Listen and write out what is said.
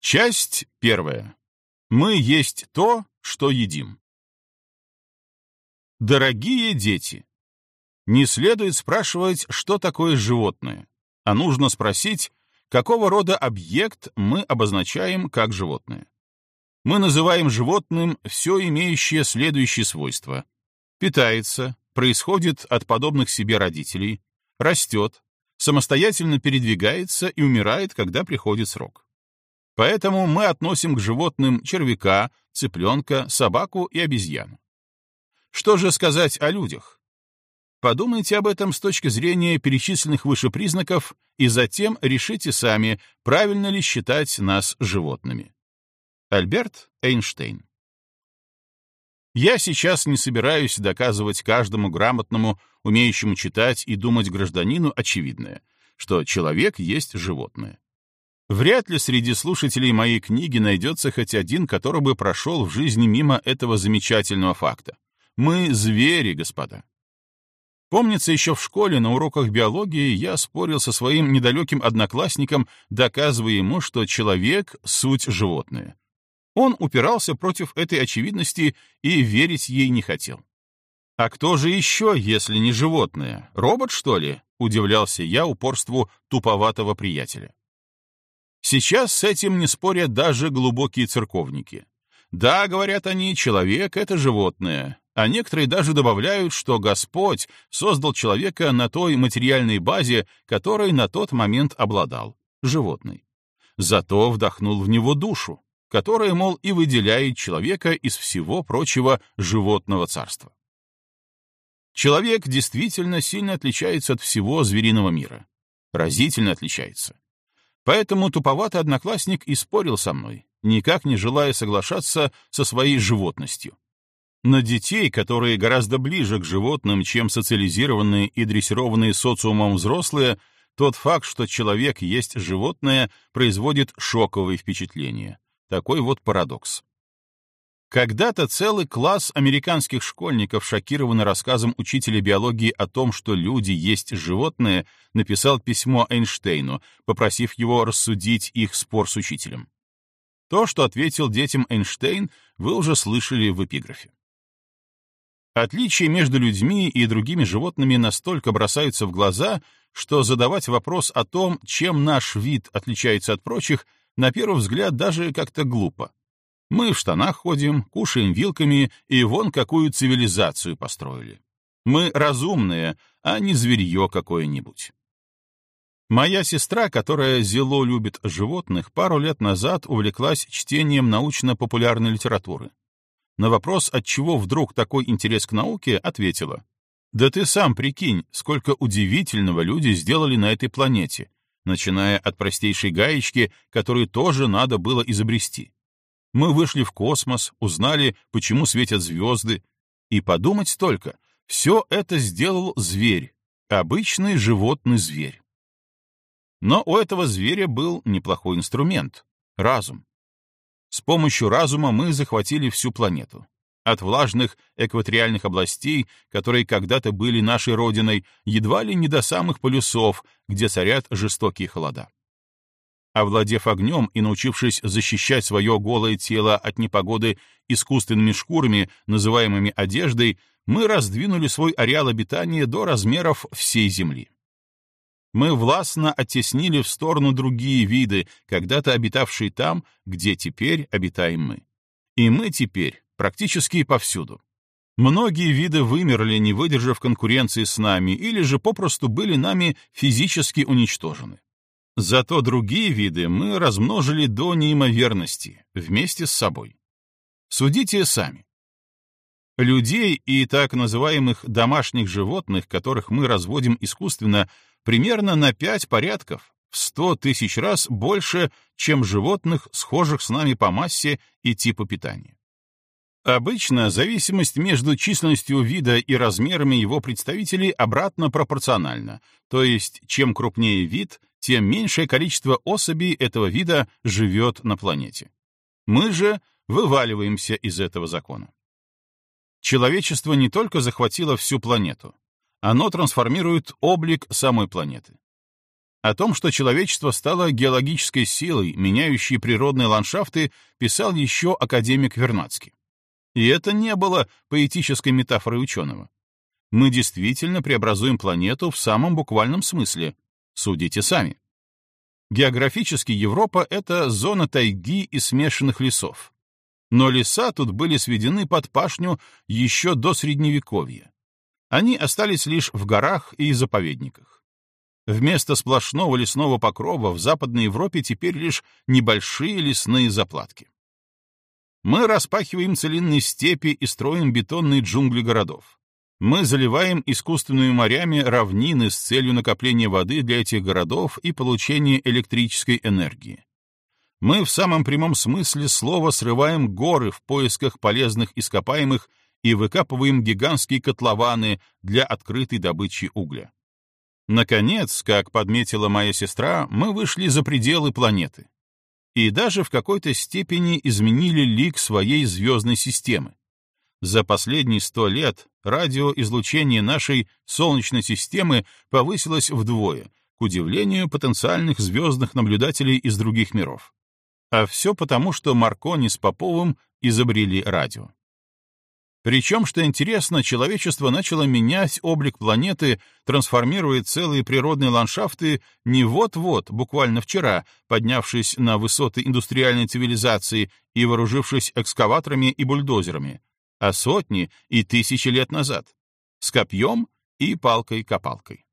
Часть первая. Мы есть то, что едим. Дорогие дети, не следует спрашивать, что такое животное, а нужно спросить, какого рода объект мы обозначаем как животное. Мы называем животным все имеющее следующие свойства. Питается, происходит от подобных себе родителей, растет, самостоятельно передвигается и умирает, когда приходит срок. Поэтому мы относим к животным червяка, цыпленка, собаку и обезьяну. Что же сказать о людях? Подумайте об этом с точки зрения перечисленных выше признаков и затем решите сами, правильно ли считать нас животными. Альберт Эйнштейн Я сейчас не собираюсь доказывать каждому грамотному, умеющему читать и думать гражданину очевидное, что человек есть животное. Вряд ли среди слушателей моей книги найдется хоть один, который бы прошел в жизни мимо этого замечательного факта. Мы звери, господа. Помнится, еще в школе на уроках биологии я спорил со своим недалеким одноклассником, доказывая ему, что человек — суть животное. Он упирался против этой очевидности и верить ей не хотел. «А кто же еще, если не животное? Робот, что ли?» — удивлялся я упорству туповатого приятеля. Сейчас с этим не спорят даже глубокие церковники. Да, говорят они, человек — это животное, а некоторые даже добавляют, что Господь создал человека на той материальной базе, которой на тот момент обладал — животной. Зато вдохнул в него душу, которая, мол, и выделяет человека из всего прочего животного царства. Человек действительно сильно отличается от всего звериного мира. Разительно отличается. Поэтому туповатый одноклассник и спорил со мной, никак не желая соглашаться со своей животностью. На детей, которые гораздо ближе к животным, чем социализированные и дрессированные социумом взрослые, тот факт, что человек есть животное, производит шоковые впечатления. Такой вот парадокс. Когда-то целый класс американских школьников, шокированный рассказом учителя биологии о том, что люди есть животные, написал письмо Эйнштейну, попросив его рассудить их спор с учителем. То, что ответил детям Эйнштейн, вы уже слышали в эпиграфе. Отличия между людьми и другими животными настолько бросаются в глаза, что задавать вопрос о том, чем наш вид отличается от прочих, на первый взгляд даже как-то глупо. Мы в штанах ходим, кушаем вилками и вон какую цивилизацию построили. Мы разумные, а не зверье какое-нибудь. Моя сестра, которая зело любит животных, пару лет назад увлеклась чтением научно-популярной литературы. На вопрос, от чего вдруг такой интерес к науке, ответила. «Да ты сам прикинь, сколько удивительного люди сделали на этой планете, начиная от простейшей гаечки, которую тоже надо было изобрести. Мы вышли в космос, узнали, почему светят звезды. И подумать только, все это сделал зверь, обычный животный зверь. Но у этого зверя был неплохой инструмент — разум. С помощью разума мы захватили всю планету. От влажных экваториальных областей, которые когда-то были нашей родиной, едва ли не до самых полюсов, где царят жестокие холода. Овладев огнем и научившись защищать свое голое тело от непогоды искусственными шкурами, называемыми одеждой, мы раздвинули свой ареал обитания до размеров всей Земли. Мы властно оттеснили в сторону другие виды, когда-то обитавшие там, где теперь обитаем мы. И мы теперь практически повсюду. Многие виды вымерли, не выдержав конкуренции с нами, или же попросту были нами физически уничтожены. Зато другие виды мы размножили до неимоверности, вместе с собой. Судите сами. Людей и так называемых домашних животных, которых мы разводим искусственно, примерно на пять порядков, в сто тысяч раз больше, чем животных, схожих с нами по массе и типу питания. Обычно зависимость между численностью вида и размерами его представителей обратно пропорциональна, то есть чем крупнее вид, тем меньшее количество особей этого вида живет на планете. Мы же вываливаемся из этого закона. Человечество не только захватило всю планету, оно трансформирует облик самой планеты. О том, что человечество стало геологической силой, меняющей природные ландшафты, писал еще академик Вернадский. И это не было поэтической метафорой ученого. Мы действительно преобразуем планету в самом буквальном смысле. Судите сами. Географически Европа — это зона тайги и смешанных лесов. Но леса тут были сведены под пашню еще до Средневековья. Они остались лишь в горах и заповедниках. Вместо сплошного лесного покрова в Западной Европе теперь лишь небольшие лесные заплатки. Мы распахиваем целинные степи и строим бетонные джунгли городов. Мы заливаем искусственными морями равнины с целью накопления воды для этих городов и получения электрической энергии. Мы в самом прямом смысле слова срываем горы в поисках полезных ископаемых и выкапываем гигантские котлованы для открытой добычи угля. Наконец, как подметила моя сестра, мы вышли за пределы планеты. И даже в какой-то степени изменили лик своей звездной системы. За последние сто лет радиоизлучение нашей Солнечной системы повысилось вдвое, к удивлению потенциальных звездных наблюдателей из других миров. А все потому, что Маркони с Поповым изобрели радио. Причем, что интересно, человечество начало менять облик планеты, трансформируя целые природные ландшафты не вот-вот, буквально вчера, поднявшись на высоты индустриальной цивилизации и вооружившись экскаваторами и бульдозерами, а сотни и тысячи лет назад, с копьем и палкой-копалкой.